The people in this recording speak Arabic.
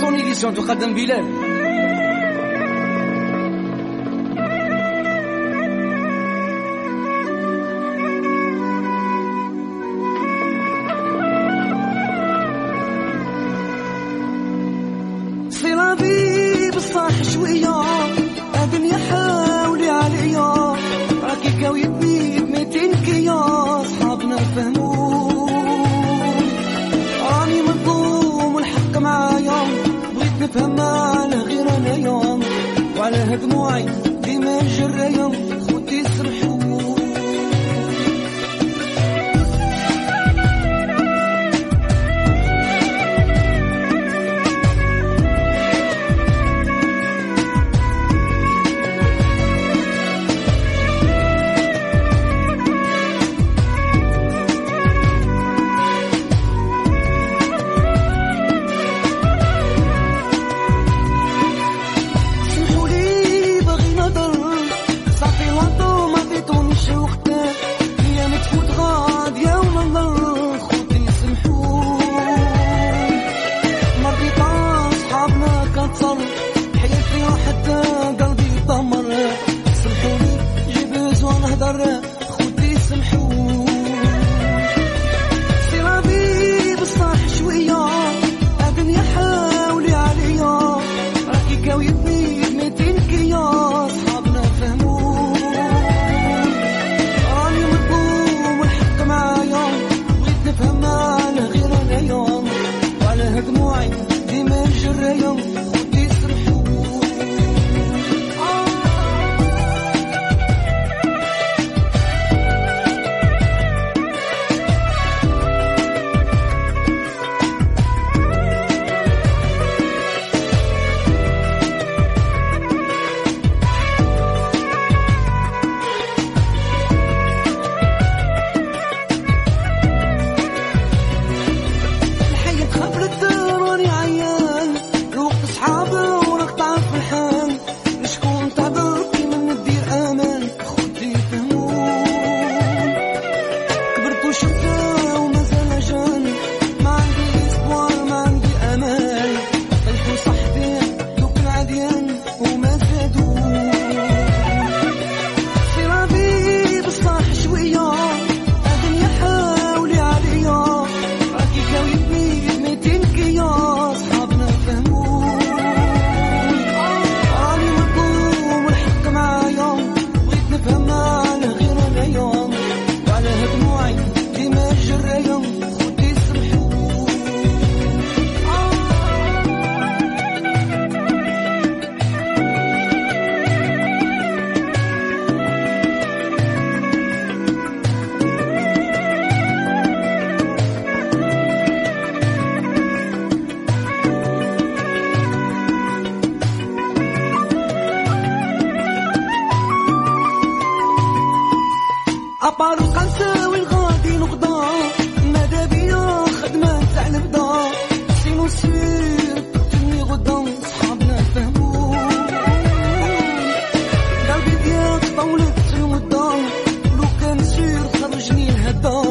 سون إديسيون تقدم بلال صح شوية عليه دموعي ديما جريهم خوتي سرحوا أبار القنسة والغادي نقضى. ماذا بيا؟ خدمة تاع البدا. سينو سير تني غدا. صحابنا فهمو قلبي ديالك طولت المدة لو كان سير خرجني الهدا